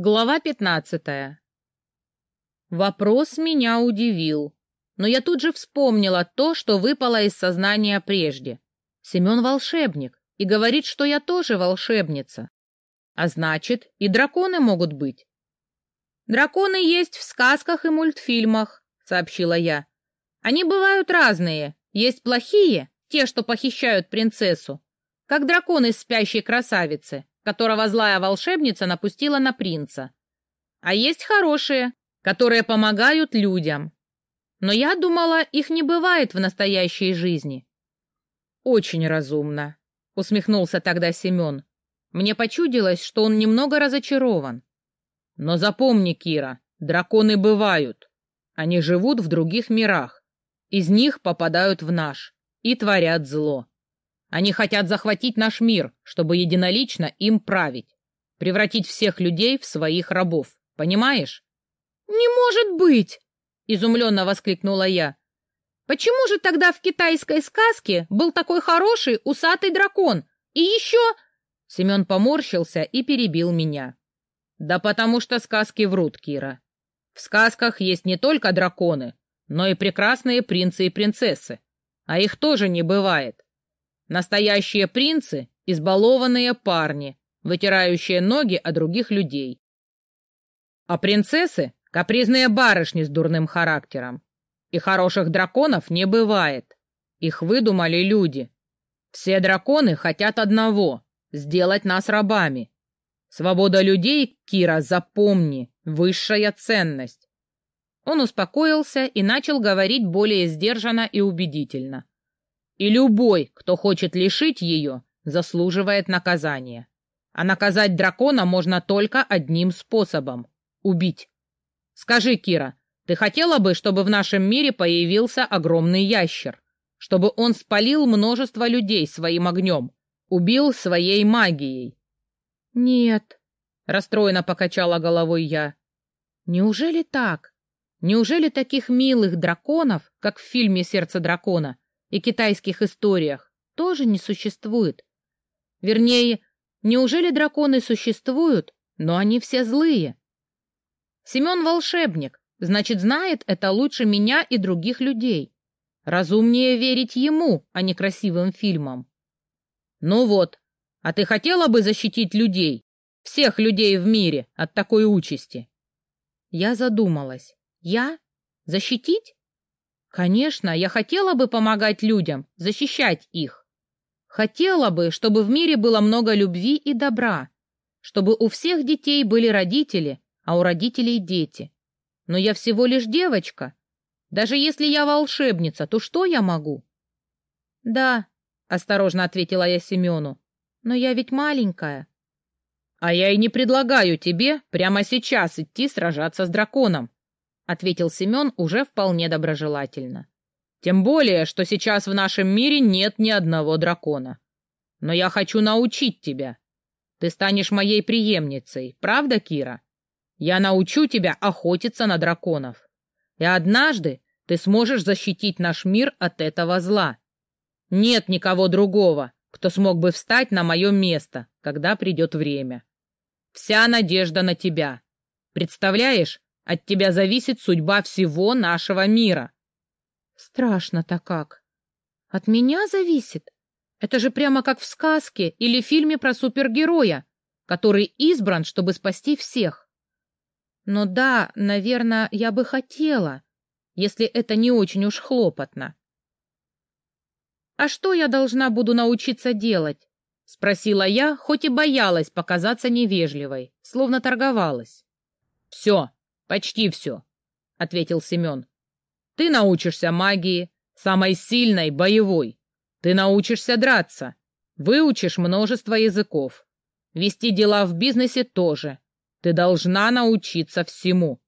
Глава пятнадцатая. Вопрос меня удивил, но я тут же вспомнила то, что выпало из сознания прежде. Семен волшебник и говорит, что я тоже волшебница. А значит, и драконы могут быть. Драконы есть в сказках и мультфильмах, сообщила я. Они бывают разные. Есть плохие, те, что похищают принцессу, как дракон из спящей красавицы, которого злая волшебница напустила на принца. А есть хорошие, которые помогают людям. Но я думала, их не бывает в настоящей жизни. Очень разумно, усмехнулся тогда Семен. Мне почудилось, что он немного разочарован. Но запомни, Кира, драконы бывают. Они живут в других мирах. Из них попадают в наш и творят зло. Они хотят захватить наш мир, чтобы единолично им править, превратить всех людей в своих рабов. Понимаешь? Не может быть! Изумленно воскликнула я. Почему же тогда в китайской сказке был такой хороший усатый дракон? И еще... Семен поморщился и перебил меня. Да потому что сказки врут, Кира. В сказках есть не только драконы, но и прекрасные принцы и принцессы. А их тоже не бывает. Настоящие принцы — избалованные парни, вытирающие ноги о других людей. А принцессы — капризные барышни с дурным характером. И хороших драконов не бывает. Их выдумали люди. Все драконы хотят одного — сделать нас рабами. Свобода людей, Кира, запомни, высшая ценность. Он успокоился и начал говорить более сдержанно и убедительно. И любой, кто хочет лишить ее, заслуживает наказания. А наказать дракона можно только одним способом — убить. Скажи, Кира, ты хотела бы, чтобы в нашем мире появился огромный ящер? Чтобы он спалил множество людей своим огнем, убил своей магией? Нет, расстроенно покачала головой я. Неужели так? Неужели таких милых драконов, как в фильме «Сердце дракона», и китайских историях тоже не существует. Вернее, неужели драконы существуют, но они все злые? Семен волшебник, значит, знает это лучше меня и других людей. Разумнее верить ему, а не красивым фильмам. Ну вот, а ты хотела бы защитить людей, всех людей в мире от такой участи? Я задумалась. Я? Защитить? Конечно, я хотела бы помогать людям, защищать их. Хотела бы, чтобы в мире было много любви и добра, чтобы у всех детей были родители, а у родителей дети. Но я всего лишь девочка. Даже если я волшебница, то что я могу? Да, осторожно ответила я Семену, но я ведь маленькая. А я и не предлагаю тебе прямо сейчас идти сражаться с драконом, ответил Семен уже вполне доброжелательно. Тем более, что сейчас в нашем мире нет ни одного дракона. Но я хочу научить тебя. Ты станешь моей преемницей, правда, Кира? Я научу тебя охотиться на драконов. И однажды ты сможешь защитить наш мир от этого зла. Нет никого другого, кто смог бы встать на мое место, когда придет время. Вся надежда на тебя. Представляешь, от тебя зависит судьба всего нашего мира. Страшно-то как. От меня зависит? Это же прямо как в сказке или фильме про супергероя, который избран, чтобы спасти всех. Но да, наверное, я бы хотела, если это не очень уж хлопотно. «А что я должна буду научиться делать?» — спросила я, хоть и боялась показаться невежливой, словно торговалась. «Все, «Почти все», — ответил Семен. «Ты научишься магии, самой сильной, боевой. Ты научишься драться, выучишь множество языков. Вести дела в бизнесе тоже. Ты должна научиться всему».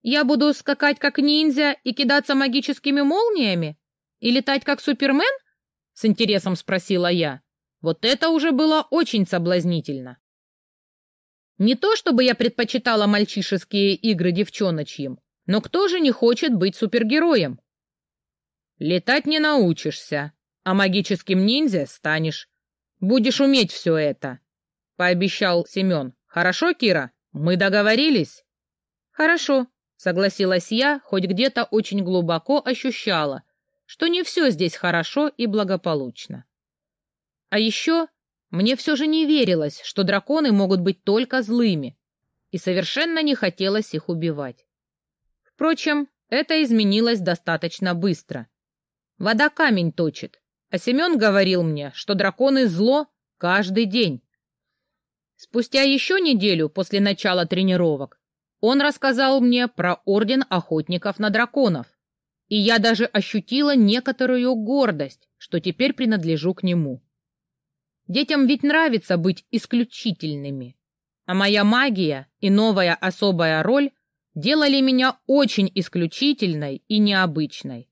«Я буду скакать как ниндзя и кидаться магическими молниями? И летать как Супермен?» — с интересом спросила я. Вот это уже было очень соблазнительно. Не то чтобы я предпочитала мальчишеские игры девчоночьим, но кто же не хочет быть супергероем? Летать не научишься, а магическим ниндзя станешь. Будешь уметь все это, — пообещал Семен. Хорошо, Кира, мы договорились? Хорошо, согласилась я, хоть где-то очень глубоко ощущала, что не все здесь хорошо и благополучно. А еще мне все же не верилось, что драконы могут быть только злыми, и совершенно не хотелось их убивать. Впрочем, это изменилось достаточно быстро. Вода камень точит, а Семен говорил мне, что драконы зло каждый день. Спустя еще неделю после начала тренировок он рассказал мне про Орден Охотников на Драконов, и я даже ощутила некоторую гордость, что теперь принадлежу к нему. Детям ведь нравится быть исключительными, а моя магия и новая особая роль делали меня очень исключительной и необычной.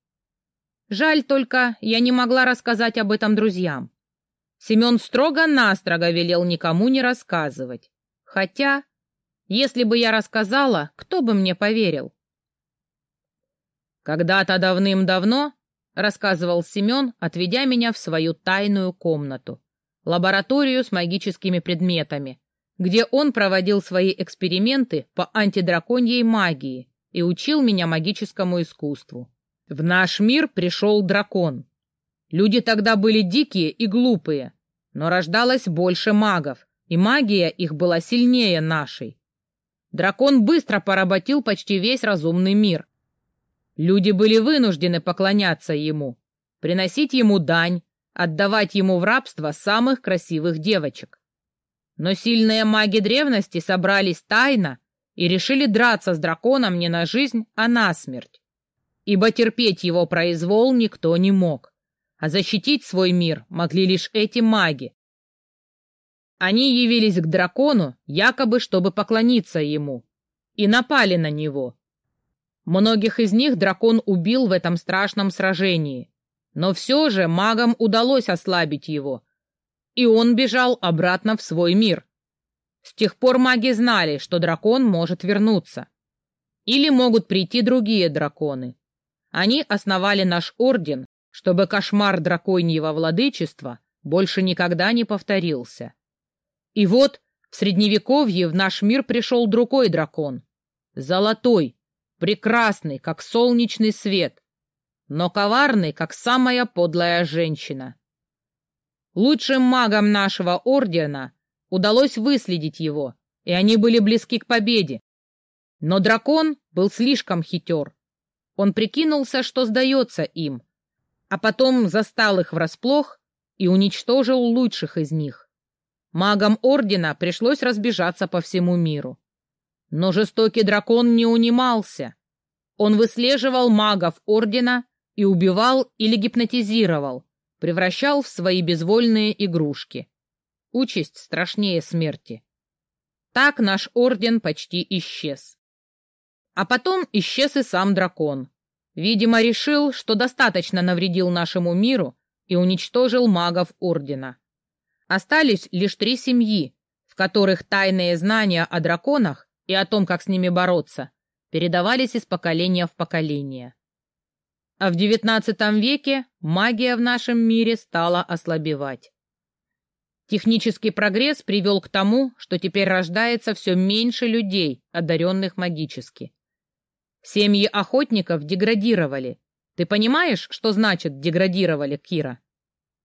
Жаль только, я не могла рассказать об этом друзьям. Семен строго-настрого велел никому не рассказывать. Хотя, если бы я рассказала, кто бы мне поверил? Когда-то давным-давно, рассказывал Семен, отведя меня в свою тайную комнату, лабораторию с магическими предметами, где он проводил свои эксперименты по антидраконьей магии и учил меня магическому искусству. В наш мир пришел дракон. Люди тогда были дикие и глупые, но рождалось больше магов, и магия их была сильнее нашей. Дракон быстро поработил почти весь разумный мир. Люди были вынуждены поклоняться ему, приносить ему дань, отдавать ему в рабство самых красивых девочек. Но сильные маги древности собрались тайно и решили драться с драконом не на жизнь, а на смерть. Ибо терпеть его произвол никто не мог, а защитить свой мир могли лишь эти маги. Они явились к дракону, якобы чтобы поклониться ему, и напали на него. Многих из них дракон убил в этом страшном сражении, но все же магам удалось ослабить его — и он бежал обратно в свой мир. С тех пор маги знали, что дракон может вернуться. Или могут прийти другие драконы. Они основали наш орден, чтобы кошмар драконьего владычества больше никогда не повторился. И вот в Средневековье в наш мир пришел другой дракон. Золотой, прекрасный, как солнечный свет, но коварный, как самая подлая женщина. Лучшим магам нашего ордена удалось выследить его, и они были близки к победе. Но дракон был слишком хитер. Он прикинулся, что сдается им, а потом застал их врасплох и уничтожил лучших из них. Магам ордена пришлось разбежаться по всему миру. Но жестокий дракон не унимался. Он выслеживал магов ордена и убивал или гипнотизировал, превращал в свои безвольные игрушки. Участь страшнее смерти. Так наш орден почти исчез. А потом исчез и сам дракон. Видимо, решил, что достаточно навредил нашему миру и уничтожил магов ордена. Остались лишь три семьи, в которых тайные знания о драконах и о том, как с ними бороться, передавались из поколения в поколение. А в XIX веке магия в нашем мире стала ослабевать. Технический прогресс привел к тому, что теперь рождается все меньше людей, одаренных магически. Семьи охотников деградировали. Ты понимаешь, что значит деградировали, Кира?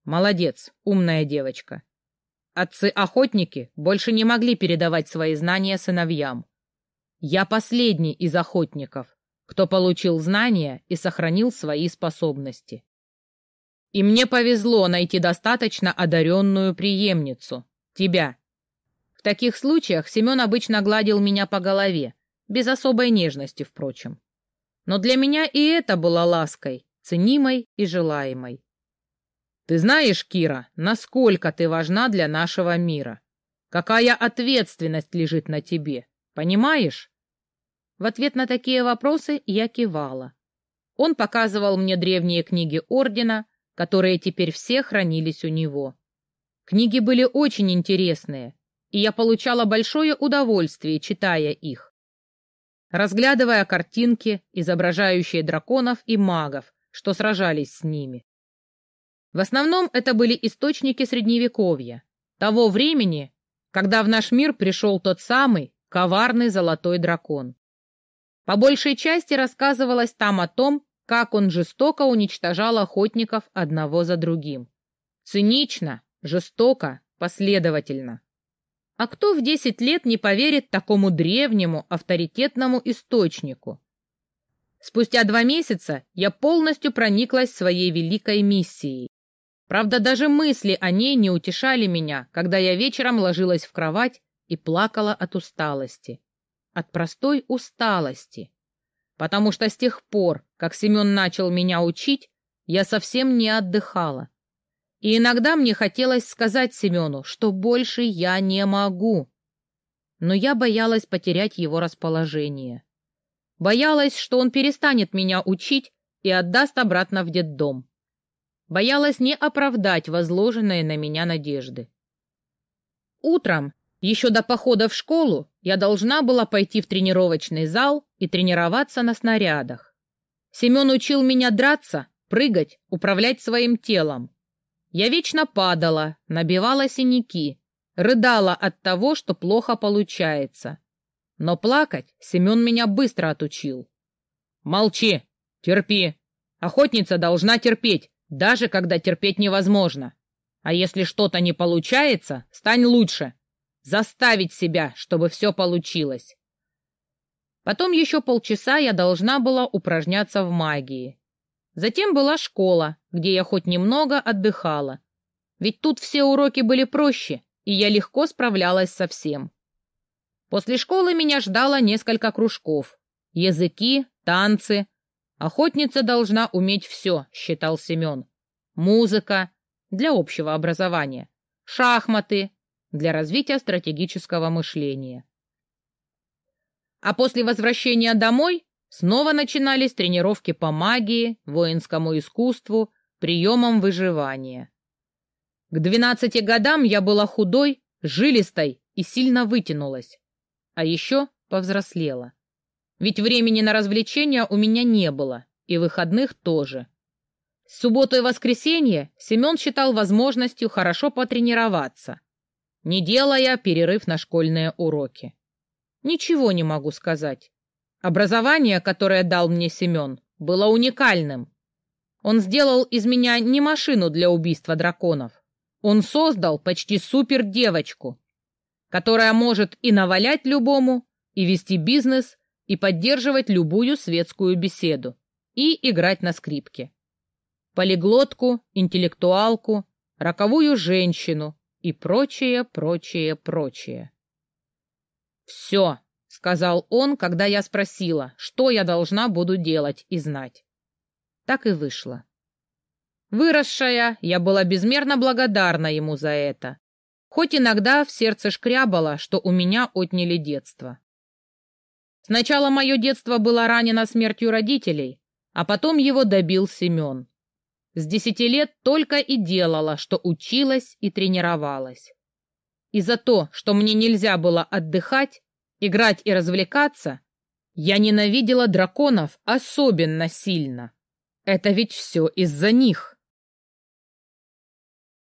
Молодец, умная девочка. Отцы-охотники больше не могли передавать свои знания сыновьям. Я последний из охотников, кто получил знания и сохранил свои способности. И мне повезло найти достаточно одаренную преемницу, тебя. В таких случаях Семен обычно гладил меня по голове, без особой нежности, впрочем. Но для меня и это было лаской, ценимой и желаемой. Ты знаешь, Кира, насколько ты важна для нашего мира. Какая ответственность лежит на тебе, понимаешь? В ответ на такие вопросы я кивала. Он показывал мне древние книги Ордена, которые теперь все хранились у него. Книги были очень интересные, и я получала большое удовольствие, читая их. Разглядывая картинки, изображающие драконов и магов, что сражались с ними. В основном это были источники Средневековья, того времени, когда в наш мир пришел тот самый коварный золотой дракон. По большей части рассказывалось там о том, как он жестоко уничтожал охотников одного за другим. Цинично, жестоко, последовательно. А кто в десять лет не поверит такому древнему авторитетному источнику? Спустя два месяца я полностью прониклась своей великой миссией. Правда, даже мысли о ней не утешали меня, когда я вечером ложилась в кровать и плакала от усталости. От простой усталости. Потому что с тех пор, как Семен начал меня учить, я совсем не отдыхала. И иногда мне хотелось сказать Семену, что больше я не могу. Но я боялась потерять его расположение. Боялась, что он перестанет меня учить и отдаст обратно в детдом. Боялась не оправдать возложенные на меня надежды. Утром, еще до похода в школу, я должна была пойти в тренировочный зал и тренироваться на снарядах. Семен учил меня драться, прыгать, управлять своим телом. Я вечно падала, набивала синяки, рыдала от того, что плохо получается. Но плакать Семен меня быстро отучил. «Молчи! Терпи! Охотница должна терпеть, даже когда терпеть невозможно. А если что-то не получается, стань лучше. Заставить себя, чтобы все получилось». Потом еще полчаса я должна была упражняться в магии. Затем была школа, где я хоть немного отдыхала. Ведь тут все уроки были проще, и я легко справлялась со всем. После школы меня ждало несколько кружков. Языки, танцы. Охотница должна уметь все, считал Семен. Музыка для общего образования. Шахматы для развития стратегического мышления. А после возвращения домой Снова начинались тренировки по магии, воинскому искусству, приемам выживания. К двенадцати годам я была худой, жилистой и сильно вытянулась. А еще повзрослела. Ведь времени на развлечения у меня не было, и выходных тоже. Субботу и воскресенье Семен считал возможностью хорошо потренироваться, не делая перерыв на школьные уроки. Ничего не могу сказать. Образование, которое дал мне Семен, было уникальным. Он сделал из меня не машину для убийства драконов. Он создал почти супер-девочку, которая может и навалять любому, и вести бизнес, и поддерживать любую светскую беседу, и играть на скрипке. Полиглотку, интеллектуалку, роковую женщину и прочее, прочее, прочее. Все, — сказал он, когда я спросила, что я должна буду делать и знать. Так и вышло. Выросшая, я была безмерно благодарна ему за это, хоть иногда в сердце шкрябало, что у меня отняли детство. Сначала мое детство было ранено смертью родителей, а потом его добил Семен. С десяти лет только и делала, что училась и тренировалась. И за то, что мне нельзя было отдыхать, играть и развлекаться, я ненавидела драконов особенно сильно. Это ведь все из-за них.